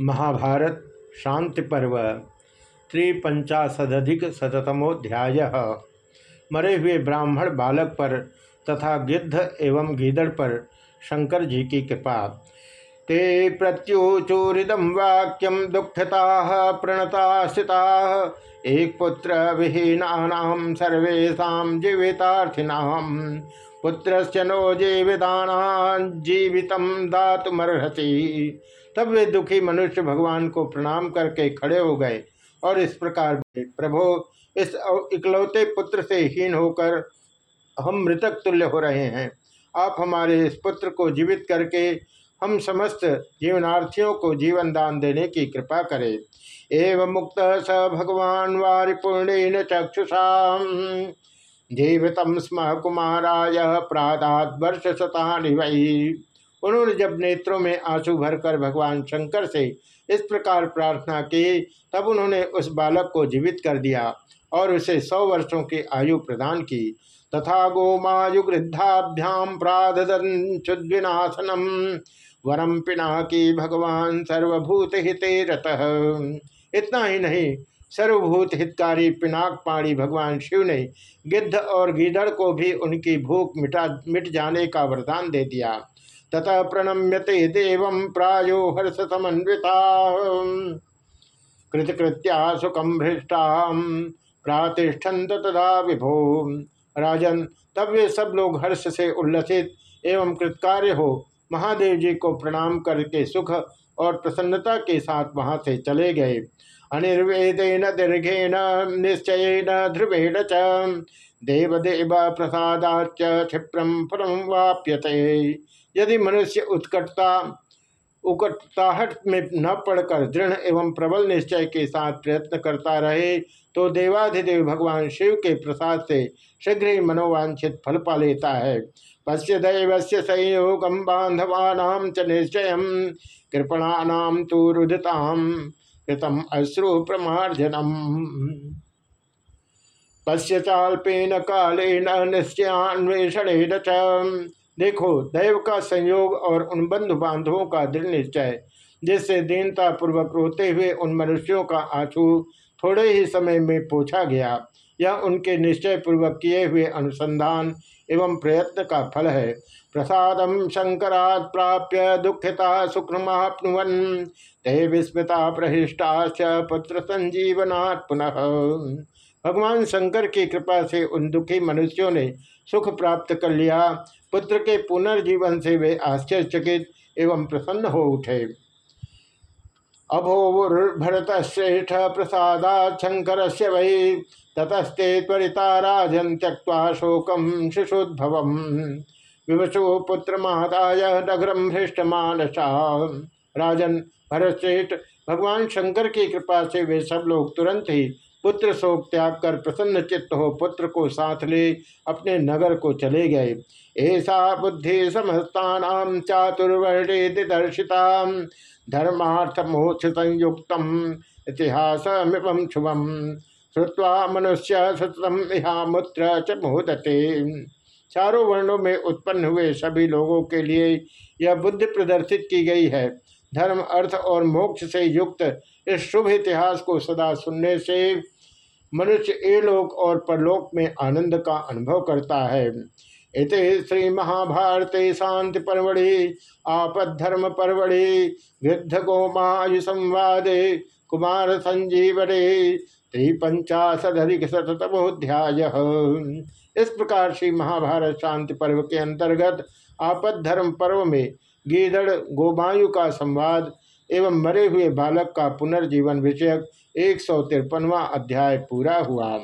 महाभारत शांति पर्व त्रिपंचाशदिक शतमोध्याय मरे हुए ब्राह्मण बालक पर तथा गिद्ध एवं गीदड़ पर शंकर जी की कृपा। ते प्रत्युचूरिदम वाक्यम दुखता प्रणता स्थिता एक पुत्र विहीना सर्वेशा जीवितार्थिनाम पुत्र नो जीविता जीवित दातुमर्हति। तब वे दुखी मनुष्य भगवान को प्रणाम करके खड़े हो गए और इस प्रकार प्रभो, इस इकलौते पुत्र से हीन होकर हम मृतक तुल्य हो रहे हैं। आप हमारे इस पुत्र को जीवित करके हम समस्त जीवनार्थियों को जीवन दान देने की कृपा करें। एवं मुक्त स भगवान वारिपूर्ण चक्षुषा जीवित स्म कुमाराय प्रादात वर्ष शता वही उन्होंने जब नेत्रों में आँसू भरकर भगवान शंकर से इस प्रकार प्रार्थना की, तब उन्होंने उस बालक को जीवित कर दिया और उसे सौ वर्षों की आयु प्रदान की। तथा गोमायुगृद्धाभ्याम प्राधुद्विनाशनम वरम पिना की भगवान सर्वभूत हिते रतः। इतना ही नहीं सर्वभूत हितकारी पिनाक पाणी भगवान शिव ने गिद्ध और गीदड़ को भी उनकी भूख मिटा, मिट जाने का वरदान दे दिया। ततः प्रणम्यते देव प्रायो हर्ष समन्विता। कृतकृत्या सुखम भ्रष्टा प्रातिष्ठन्त तथा विभो। राजन, तब वे सब लोग हर्ष से उल्लसित एवं कृतकार्य हो महादेव जी को प्रणाम करके सुख और प्रसन्नता के साथ वहाँ से चले गए। अनिर्वेदेन, दीर्घेन निश्चय ध्रुवेण च। देवदेव प्रसादाच क्षिप्रम फलम वाप्यते। यदि मनुष्य उत्कटता उकटाहट में न पड़कर दृढ़ एवं प्रबल निश्चय के साथ प्रयत्न करता रहे तो देवाधिदेव भगवान शिव के प्रसाद से शीघ्र ही मनोवांछित फल पा लेता है। पश्य दैव से संयोगम बांधवानाम च निश्चय कृपणानाम तो रुदताम कृतम अश्रु प्रमार्जनम। पश्य चाल्पेन कालेन निश्चयान्वेषण देखो, दैव का संयोग और उन बंधु बांधवों का दृढ़ निश्चय, जिससे दीनता पूर्वक रोते हुए उन मनुष्यों का आँसू थोड़े ही समय में पूछा गया। यह उनके निश्चय पूर्वक किए हुए अनुसंधान एवं प्रयत्न का फल है। प्रसाद शंकरात् प्राप्य दुखिता सुखमाप्नुवन ते विस्मृता प्रहिष्टा पुत्र संजीवनात् पुनः। भगवान शंकर की कृपा से उन दुखी मनुष्यों ने सुख प्राप्त कर लिया। पुत्र के पुनर्जीवन से वे आश्चर्यचकित एवं प्रसन्न हो उठे। अभोवुर्भरत श्रेष्ठ प्रसादा शंकर वही ततस्ते त्वरिता राजन त्यक्वा शोकम शिशुद्भव विवशो पुत्र महादाय नगरम हृष्ट मानसा राजन भरतश्रेष्ठ भगवान शंकर की कृपा से वे सब लोग तुरंत ही पुत्र शोक त्याग कर प्रसन्न चित्त हो पुत्र को साथ ले अपने नगर को चले गए। ऐसा बुद्धि समस्ता चातुर्वर्णे दर्शिता। धर्मार्थ मोक्ष संयुक्त इतिहास मिपम शुभम श्रुवा मनुष्य सततम इहामुत्र च मुहदते चारों वर्णों में उत्पन्न हुए सभी लोगों के लिए यह बुद्धि प्रदर्शित की गई है। धर्म, अर्थ और मोक्ष से युक्त इस शुभ इतिहास को सदा सुनने से मनुष्य एलोक और परलोक में आनंद का अनुभव करता है। इत श्री महाभारत शांति परवड़ि आपद्धर्म परवड़ि वृद्ध गोमायु संवादे, कुमार संजीवने त्रिपंचाशदिक शतमोध्याय इस प्रकार श्री महाभारत शांति पर्व के अंतर्गत आपद धर्म पर्व में गीदड़ गोमायु का संवाद एवं मरे हुए बालक का पुनर्जीवन विषयक एक सौ तिरपनवा अध्याय पूरा हुआ।